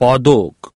پودوك